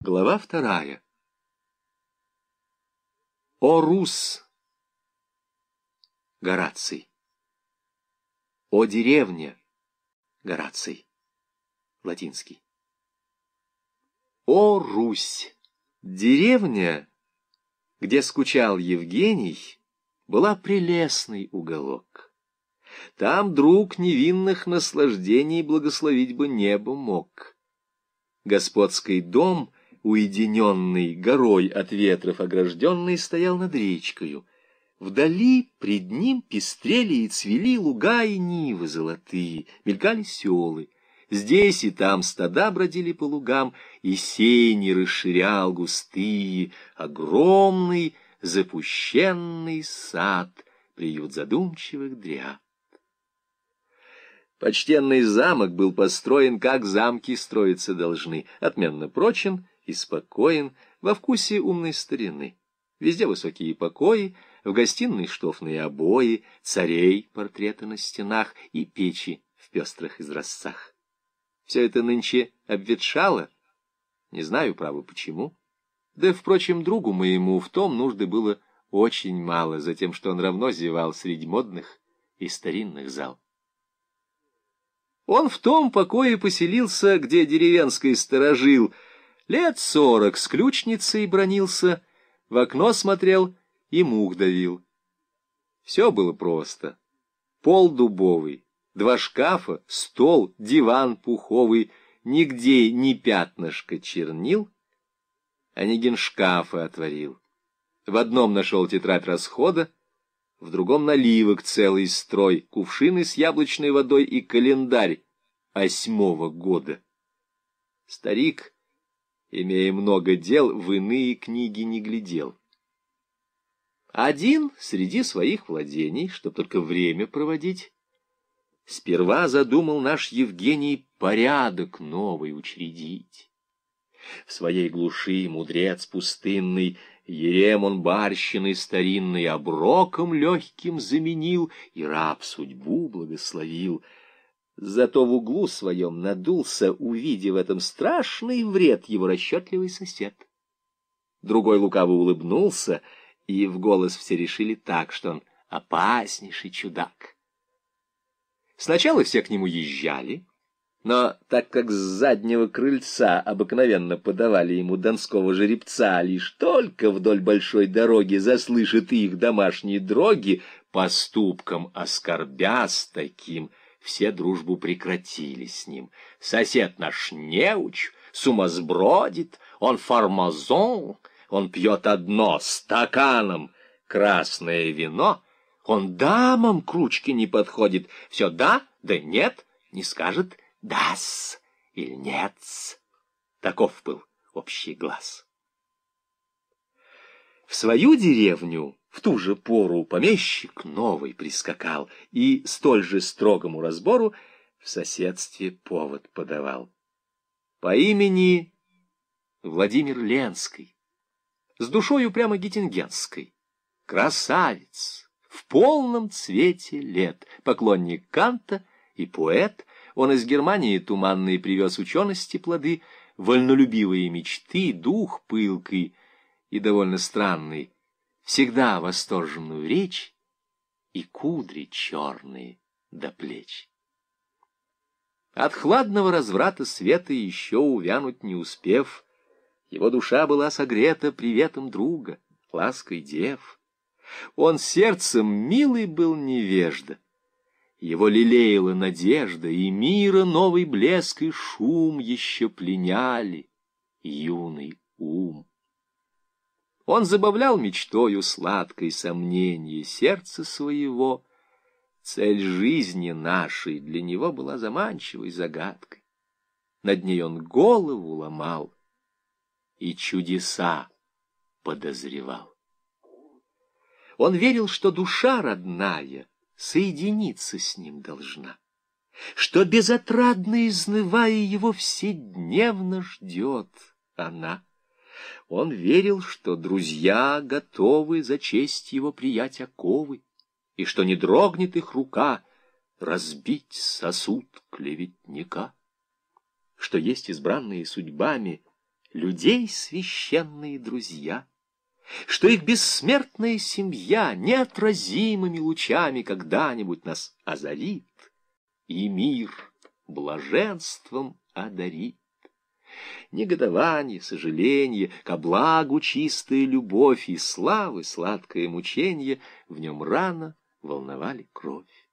Глава вторая. О Рус! Гораций. О деревня! Гораций. Латинский. О Русь! Деревня, где скучал Евгений, была прелестный уголок. Там друг невинных наслаждений благословить бы небо мог. Господский дом — уединенный, горой от ветров огражденный, стоял над речкою. Вдали пред ним пестрели и цвели луга и нивы золотые, мелькали селы. Здесь и там стада бродили по лугам, и сени расширял густые, огромный запущенный сад, приют задумчивых дряб. Почтенный замок был построен, как замки строиться должны, отменно прочен и спокоен, во вкусе умной старины. Везде высокие покои, в гостиной штофные обои, царей портреты на стенах и печи в пестрых изразцах. Все это нынче обветшало, не знаю, право, почему. Да, впрочем, другу моему в том нужды было очень мало, за тем, что он равно зевал среди модных и старинных зал. Он в том покое поселился, где деревенский сторожил — Лет сорок с ключницей бронился, в окно смотрел и мух давил. Все было просто. Пол дубовый, два шкафа, стол, диван пуховый, нигде ни пятнышко чернил. Онегин шкафы отворил. В одном нашел тетрадь расхода, в другом наливок целый строй, кувшины с яблочной водой и календарь восьмого года. Старик имея много дел, в иные книги не глядел. Один среди своих владений, чтоб только время проводить, сперва задумал наш Евгений порядок новый учредить. В своей глуши мудрец пустынный Ерем он барщины старинный оброком легким заменил и раб судьбу благословил — Зато в углу своем надулся, увидев в этом страшный вред его расчетливый сосед. Другой лукаво улыбнулся, и в голос все решили так, что он опаснейший чудак. Сначала все к нему езжали, но так как с заднего крыльца обыкновенно подавали ему донского жеребца, лишь только вдоль большой дороги заслышат их домашние дроги, поступком оскорбя с таким — все дружбу прекратили с ним. Сосед наш неуч, сумасбродит, он фармазон, он пьет одно стаканом красное вино, он дамам к ручке не подходит, все да, да нет, не скажет дас или нет. Таков был общий глаз. В свою деревню в ту же пору помещик новый прискакал и столь же строгому разбору в соседстве повод подавал. По имени Владимир Ленский, с душою прямо геттингенской, красавец, в полном цвете лет, поклонник Канта и поэт, он из Германии туманные привез учености плоды, вольнолюбивые мечты, дух пылкий и довольно странный, всегда восторженную речь и кудри черные до плеч. От хладного разврата света еще увянуть не успев, его душа была согрета приветом друга, лаской дев. Он сердцем милый был невежда, его лелеяла надежда, и мира новый блеск и шум еще пленяли юный ум. Он забавлял мечтою сладкой сомнение сердца своего. Цель жизни нашей для него была заманчивой загадкой. Над ней он голову ломал и чудеса подозревал. Он верил, что душа родная соединиться с ним должна, что безотрадно изнывая его вседневно ждет она. Он верил, что друзья готовы за честь его приять оковы, и что не дрогнет их рука разбить сосуд клеветника, что есть избранные судьбами людей священные друзья, что их бессмертная семья неотразимыми лучами когда-нибудь нас озарит, и мир блаженством одарит. Негодование, сожаление, ко благу чистая любовь и славы сладкое мучение в нем рано волновали кровь.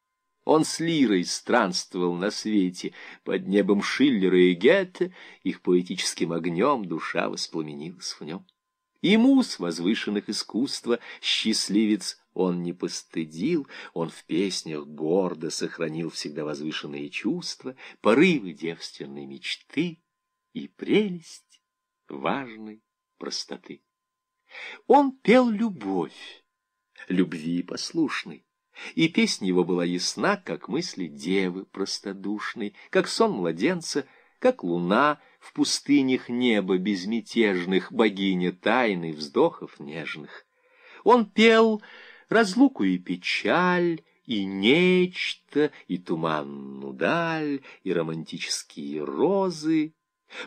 Он с лирой странствовал на свете, под небом Шиллера и Гетте, их поэтическим огнем душа воспламенилась в нем. И мус возвышенных искусства, счастливец, он не постыдил, он в песнях гордо сохранил всегда возвышенные чувства, порывы девственной мечты и прелесть важной простоты. Он пел любовь, любви послушный, и песня его была ясна, как мысли девы простодушной, как сон младенца, как луна в пустынях неба безмятежных, богиня тайны вздохов нежных. Он пел разлуку и печаль, и нечто, и туманную даль, и романтические розы,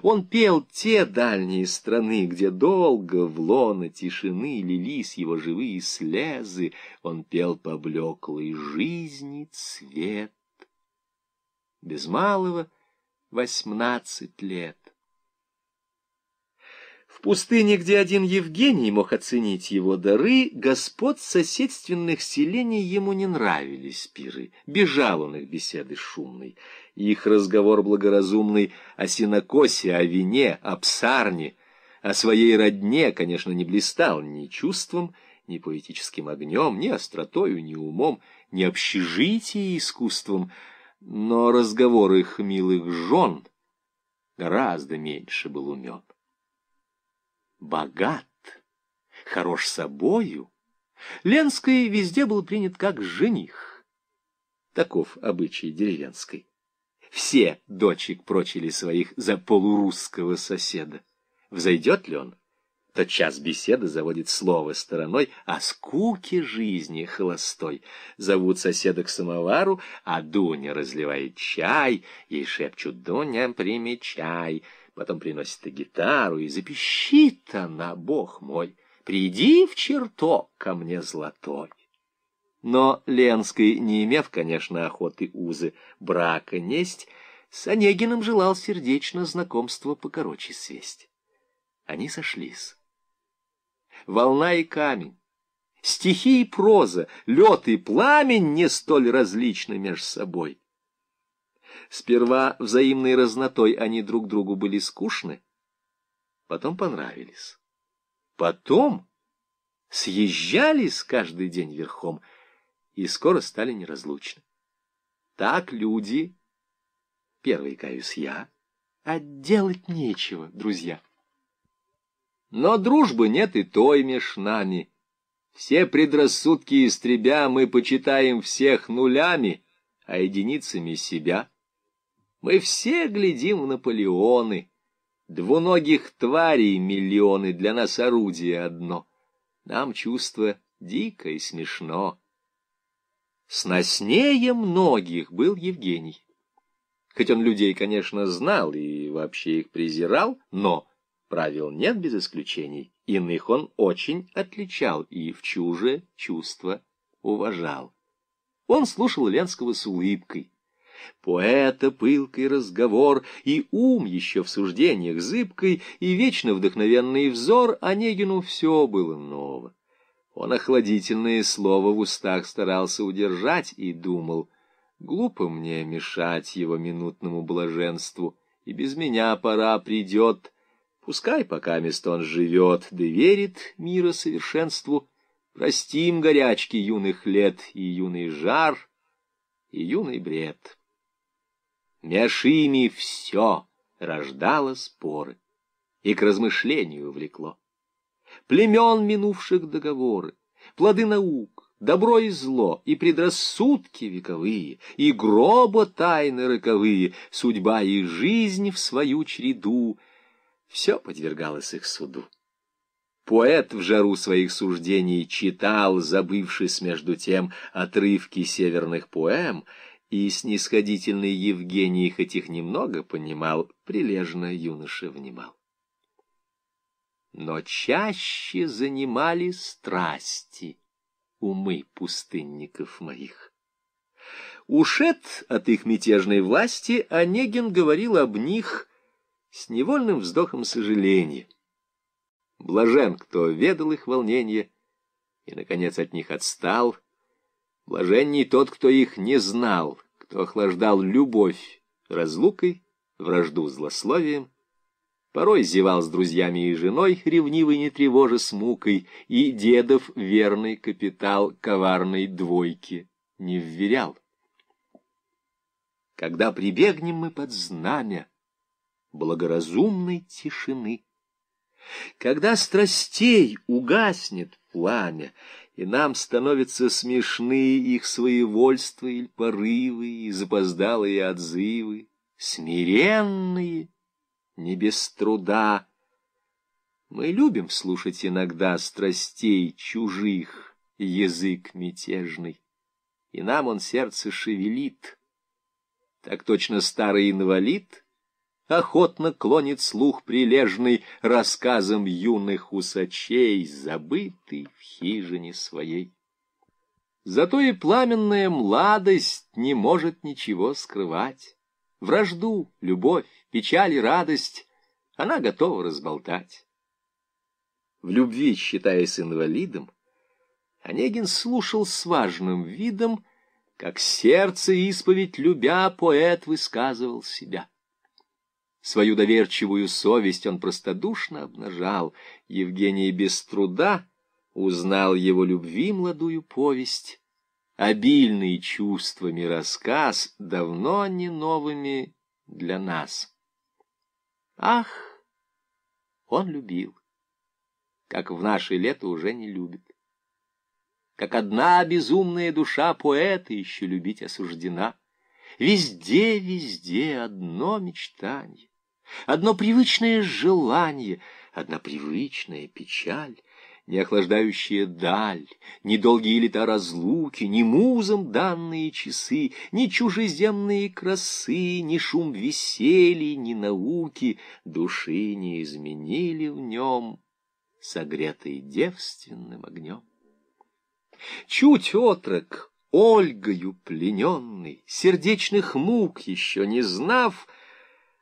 он пел те дальние страны, где долго в лоно тишины лились его живые слезы. Он пел поблеклой жизни цвет. Без малого восемнадцать лет. В пустыне, где один Евгений мог оценить его дары, господ соседственных селений ему не нравились пиры. Бежал он их беседы шумной. Их разговор благоразумный о синокосе, о вине, о псарне, о своей родне, конечно, не блистал ни чувством, ни поэтическим огнем, ни остротою, ни умом, ни общежитием искусством, но разговор их милых жен гораздо меньше был умен богат, хорош собою, Ленский везде был принят как жених. Таков обычай деревенской. Все дочек прочили своих за полурусского соседа. Взойдет ли он? Тот час беседы заводит слово стороной о скуке жизни холостой. Зовут соседа к самовару, а Дуня разливает чай, ей шепчут «Дуня, примечай». Потом приносит и гитару, и запищит она, бог мой, «Приди в чертог ко мне золотой». Но Ленский, не имев, конечно, охоты узы брака несть, с Онегиным желал сердечно знакомство покороче свесть. Они сошлись. Волна и камень, стихи и проза, лед и пламень не столь различны между собой. Сперва взаимной разнотой они друг другу были скучны, потом понравились. Потом съезжались каждый день верхом и скоро стали неразлучны. Так люди, первый, каюсь я, а делать нечего, друзья. Но дружбы нет и той меж нами. Все предрассудки истребя, мы почитаем всех нулями, а единицами себя — мы все глядим в Наполеоны. Двуногих тварей миллионы, для нас орудие одно. Нам чувство дико и смешно. Сноснее многих был Евгений. Хоть он людей, конечно, знал и вообще их презирал, но правил нет без исключений. Иных он очень отличал и в чуже чувства уважал. Он слушал Ленского с улыбкой, Поэта пылкий разговор и ум еще в суждениях зыбкой, и вечно вдохновенный взор Онегину все было ново. Он охладительное слово в устах старался удержать и думал, глупо мне мешать его минутному блаженству, и без меня пора придет. Пускай пока мест он живет, да верит мира совершенству, простим горячки юных лет и юный жар, и юный бред. Меж ими все рождало споры и к размышлению влекло. Племен минувших договоры, плоды наук, добро и зло, и предрассудки вековые, и гроба тайны роковые, судьба и жизнь в свою череду, все подвергалось их суду. Поэт в жару своих суждений читал, забывшись между тем отрывки северных поэм, и снисходительный Евгений хоть их немного понимал, прилежно юноша внимал. Но чаще занимали страсти умы пустынников моих. Ушед от их мятежной власти, Онегин говорил об них с невольным вздохом сожаления. Блажен, кто ведал их волнение и, наконец, от них отстал. Блаженней тот, кто их не знал, кто охлаждал любовь разлукой, вражду злословием, порой зевал с друзьями и женой, ревнивый не тревожа с мукой, и дедов верный капитал коварной двойки не вверял. Когда прибегнем мы под знамя благоразумной тишины, когда страстей угаснет пламя, и нам становятся смешны их своевольства или порывы, и запоздалые отзывы, смиренные, не без труда. Мы любим слушать иногда страстей чужих язык мятежный, и нам он сердце шевелит. Так точно старый инвалид охотно клонит слух прилежный рассказам юных усачей, забытый в хижине своей. Зато и пламенная младость не может ничего скрывать. Вражду, любовь, печаль и радость она готова разболтать. В любви, считаясь инвалидом, Онегин слушал с важным видом, как сердце исповедь любя, поэт высказывал себя. Свою доверчивую совесть он простодушно обнажал. Евгений без труда узнал его любви молодую повесть. Обильный чувствами рассказ, давно не новыми для нас. Ах, он любил, как в наши лета уже не любит. Как одна безумная душа поэта еще любить осуждена. Везде, везде одно мечтание, одно привычное желание, одна привычная печаль не охлаждающая даль, ни долгие лета разлуки, ни музом данные часы, ни чужеземные красы, ни шум веселья, ни науки души не изменили в нем, согретой девственным огнем. Чуть отрок, Ольгою плененный, сердечных мук еще не знав,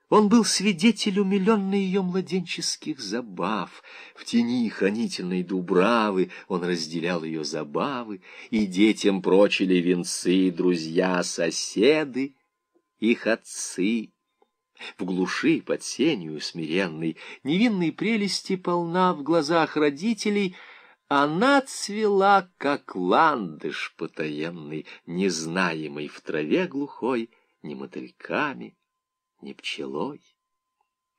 он был свидетель умиленной ее младенческих забав. В тени хранительной дубравы он разделял ее забавы, и детям прочили венцы друзья, соседы, их отцы. В глуши под сенью смиренной, невинной прелести полна в глазах родителей, она цвела, как ландыш потаенный, незнаемый в траве глухой, ни мотыльками, не пчелой.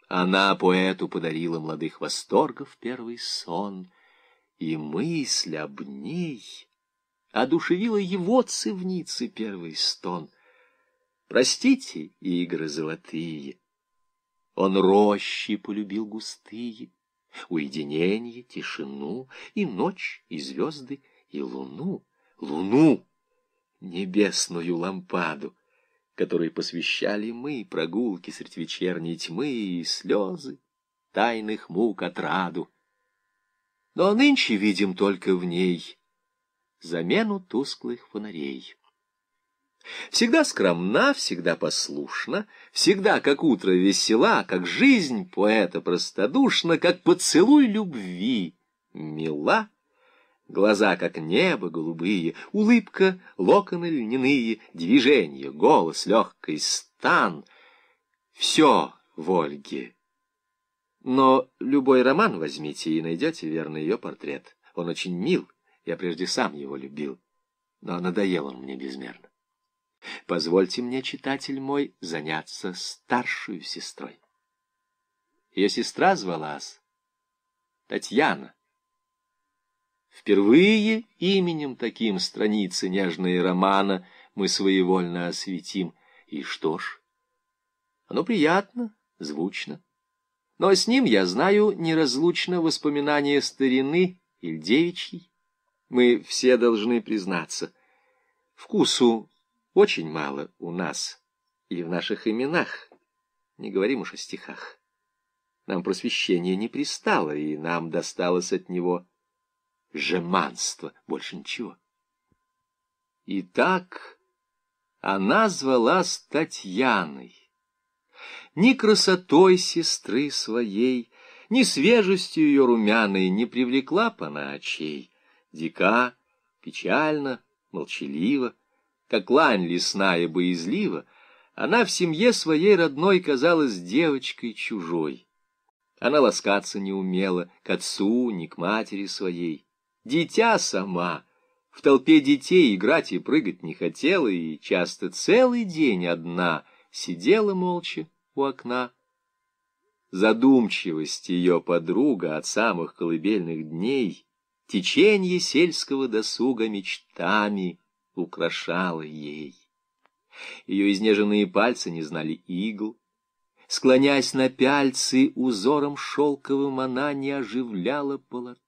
Она поэту подарила молодых восторгов первый сон, и мысль об ней одушевила его цивницы первый стон. Простите, игры золотые, он рощи полюбил густые, уединение, тишину, и ночь, и звезды, и луну, луну, небесную лампаду которой посвящали мы прогулки средь вечерней тьмы и слезы, тайных мук отраду. Но нынче видим только в ней замену тусклых фонарей. Всегда скромна, всегда послушна, всегда, как утро, весела, как жизнь поэта простодушна, как поцелуй любви мила Глаза, как небо, голубые, улыбка, локоны льняные, движение, голос, легкий стан. Все в Ольге. Но любой роман возьмите и найдете верный ее портрет. Он очень мил, я прежде сам его любил, но надоел он мне безмерно. Позвольте мне, читатель мой, заняться старшую сестрой. Ее сестра звалась Татьяна. Впервые именем таким страницы нежные романа мы своевольно осветим. И что ж, оно приятно, звучно. Но с ним, я знаю, неразлучно воспоминание старины или девичьей. Мы все должны признаться, вкусу очень мало у нас и в наших именах, не говорим уж о стихах. Нам просвещение не пристало, и нам досталось от него жеманство, больше ничего. Итак, она звалась Татьяной. Ни красотой сестры своей, ни свежестью ее румяной не привлекла пана очей. Дика, печально, молчалива, как лань лесная боязлива, она в семье своей родной казалась девочкой чужой. Она ласкаться не умела к отцу, ни к матери своей. Дитя сама, в толпе детей играть и прыгать не хотела, и часто целый день одна сидела молча у окна. Задумчивость ее подруга от самых колыбельных дней, течение сельского досуга мечтами украшала ей. Ее изнеженные пальцы не знали игл, Склонясь на пяльцы, узором шелковым она не оживляла полотна.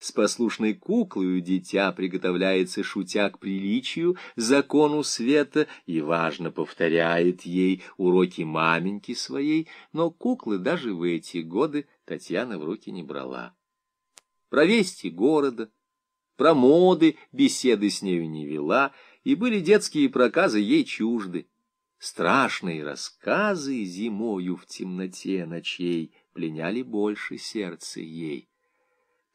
С послушной куклою дитя приготовляется, шутя к приличию, закону света, и важно повторяет ей уроки маменьки своей, но куклы даже в эти годы Татьяна в руки не брала. Про вести города, про моды беседы с нею не вела, и были детские проказы ей чужды. Страшные рассказы зимою в темноте ночей пленяли больше сердце ей.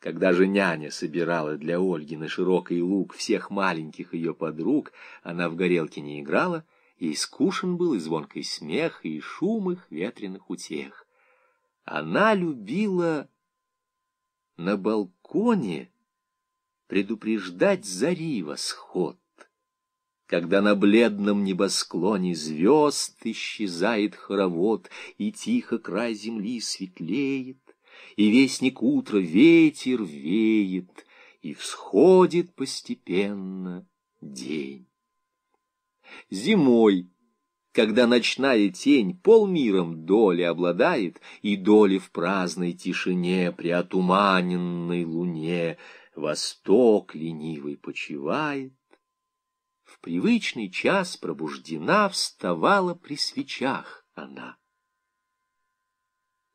Когда же няня собирала для Ольги на широкий луг всех маленьких ее подруг, она в горелке не играла, и скушен был и звонкий смех, и шум их ветреных утех. Она любила на балконе предупреждать зари восход когда на бледном небосклоне звезд исчезает хоровод, и тихо край земли светлеет, и вестник утра ветер веет, и всходит постепенно день. Зимой, когда ночная тень полмиром доли обладает, и доли в праздной тишине при отуманенной луне, восток ленивый почивает, в привычный час пробуждена вставала при свечах она.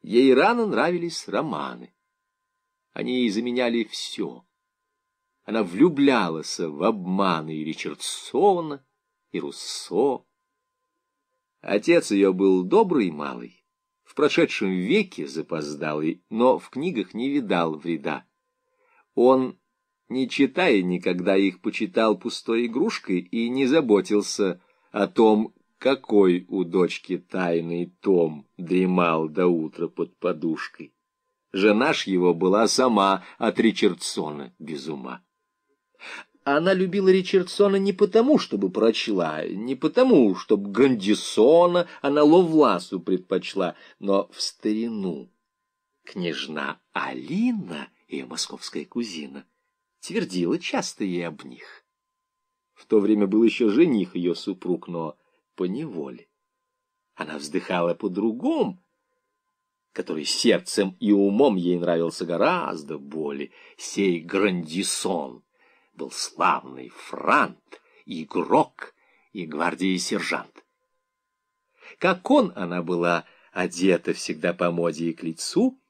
Ей рано нравились романы. Они ей заменяли все. Она влюблялась в обманы и Ричардсона, и Руссо. Отец ее был добрый малый, в прошедшем веке запоздалый, но в книгах не видал вреда. Он не читая никогда их, почитал пустой игрушкой и не заботился о том, какой у дочки тайный том дремал до утра под подушкой. Жена ж его была сама от Ричардсона без ума. Она любила Ричардсона не потому, чтобы прочла, не потому, чтобы Грандисона она Ловласу предпочла, но в старину. Княжна Алина, ее московская кузина, твердила часто ей об них. В то время был еще жених ее супруг, но по неволе. Она вздыхала по-другому, который сердцем и умом ей нравился гораздо более. Сей Грандисон был славный франт, игрок и гвардии сержант. Как он, она была одета всегда по моде и к лицу,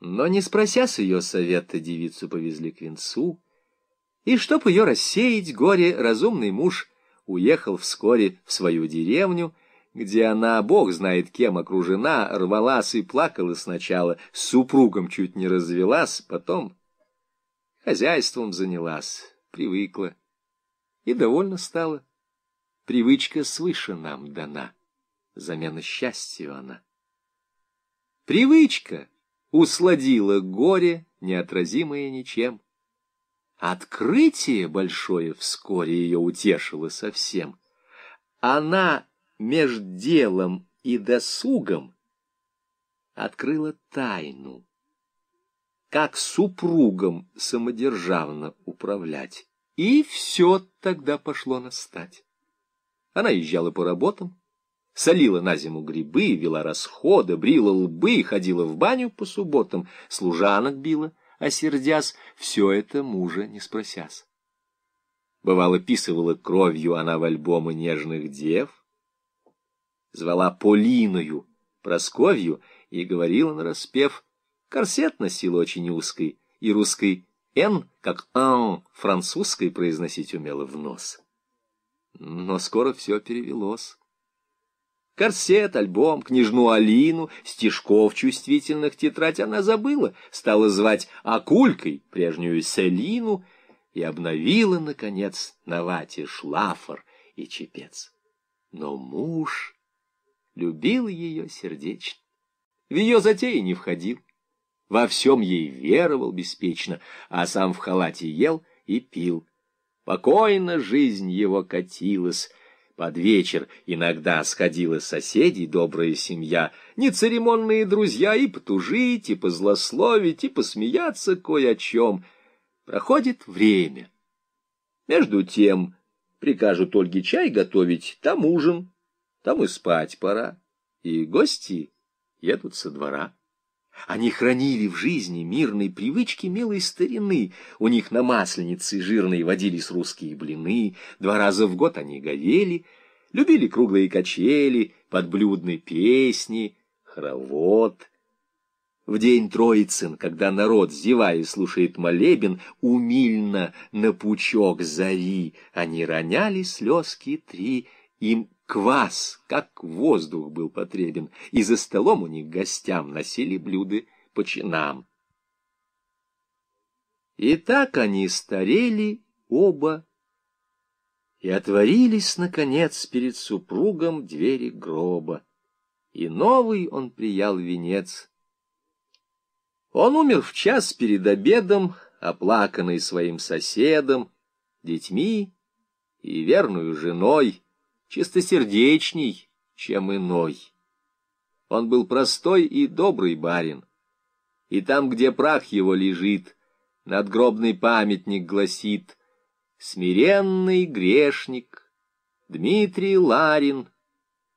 но, не спрося с ее совета, девицу повезли к венцу, и, чтоб ее рассеять горе, разумный муж уехал вскоре в свою деревню, где она, бог знает кем, окружена, рвалась и плакала сначала, с супругом чуть не развелась, потом хозяйством занялась, привыкла и довольно стала. Привычка свыше нам дана, замена счастью она. Привычка! усладило горе, неотразимое ничем. Открытие большое вскоре ее утешило совсем. Она меж делом и досугом открыла тайну, как супругом самодержавно управлять. И все тогда пошло настать. Она езжала по работам, солила на зиму грибы, вела расходы, брила лбы, ходила в баню по субботам, служанок била, а сердясь, все это мужа не спросясь. Бывало, писывала кровью она в альбомы нежных дев, звала Полиною, Просковью и говорила нараспев. Корсет носил очень узкий, и русский «н», как «ан» французской произносить умела в нос. Но скоро все перевелось. Корсет, альбом, княжну Алину, стишков чувствительных тетрадь она забыла, стала звать Акулькой, прежнюю Селину, и обновила, наконец, на вате шлафор и чепец. Но муж любил ее сердечно, в ее затеи не входил, во всем ей веровал беспечно, а сам в халате ел и пил. Покойно жизнь его катилась, под вечер иногда сходила соседей добрая семья, нецеремонные друзья и потужить, и позлословить, и посмеяться кое о чем. Проходит время. Между тем прикажут Ольге чай готовить, там ужин, там и спать пора, и гости едут со двора. Они хранили в жизни мирной привычки милой старины. У них на масленице жирной водились русские блины, два раза в год они говели, любили круглые качели, подблюдные песни, хоровод. В день Троицын, когда народ, зевая, слушает молебен, умильно на пучок зари, они роняли слезки три, им Квас, как воздух был потребен, и за столом у них гостям носили блюда по чинам. И так они старели оба, и отворились, наконец, перед супругом двери гроба, и новый он приял венец. Он умер в час перед обедом, оплаканный своим соседом, детьми и верную женой, чистосердечней, чем иной. Он был простой и добрый барин, и там, где прах его лежит, надгробный памятник гласит «Смиренный грешник Дмитрий Ларин,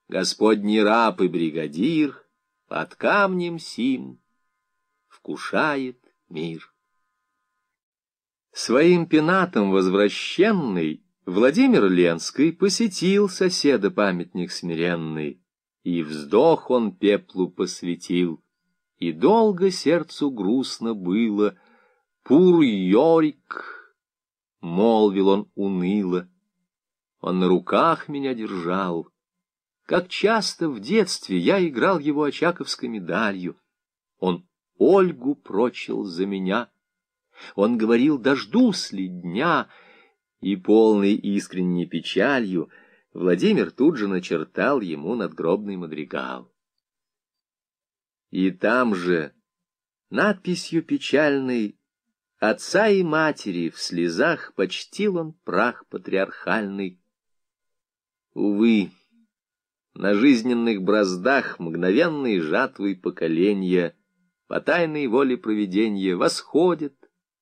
Господний раб и бригадир, под камнем сим вкушает мир». Своим пенатом возвращенный Владимир Ленский посетил соседа памятник смиренный, и вздох он пеплу посвятил, и долго сердцу грустно было. Пур Йорик, молвил он уныло, он на руках меня держал. Как часто в детстве я играл его очаковской медалью. Он Ольгу прочил за меня. Он говорил, дождусь ли дня, и полный искренней печалью Владимир тут же начертал ему надгробный мадригал. И там же, надписью печальной, Отца и матери в слезах почтил он прах патриархальный. Увы, на жизненных браздах мгновенной жатвы поколения по тайной воле провидения восходят,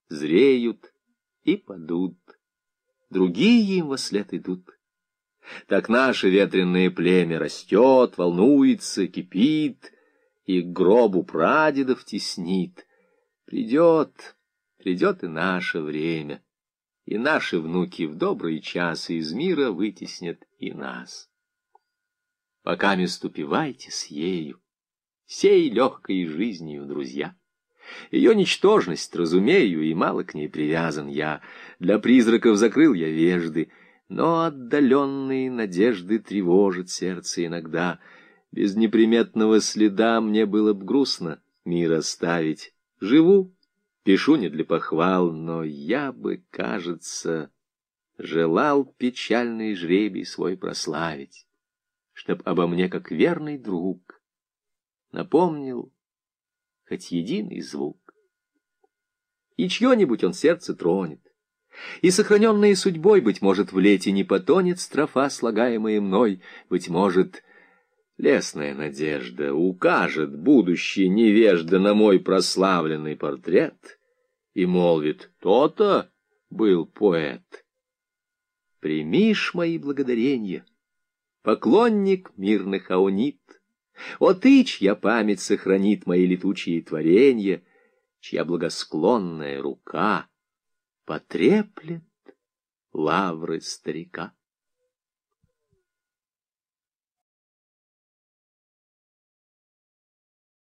зреют и падут другие им во след идут. Так наше ветреное племя растет, волнуется, кипит, и к гробу прадедов теснит. Придет, придет и наше время, и наши внуки в добрые часы из мира вытеснят и нас. Пока мест упивайте с ею, сей легкой жизнью, друзья. Ее ничтожность, разумею, и мало к ней привязан я. Для призраков закрыл я вежды, но отдаленные надежды тревожат сердце иногда. Без неприметного следа мне было б грустно мир оставить. Живу, пишу не для похвал, но я бы, кажется, желал печальный жребий свой прославить, чтоб обо мне, как верный друг, напомнил хоть единый звук. И чье-нибудь он сердце тронет, и сохраненные судьбой, быть может, в лете не потонет строфа, слагаемая мной, быть может, лесная надежда укажет будущий невежда на мой прославленный портрет и молвит «То-то был поэт». Примишь мои благодарения, поклонник мирных аунит, о ты, чья память сохранит мои летучие творения, чья благосклонная рука потреплет лавры старика.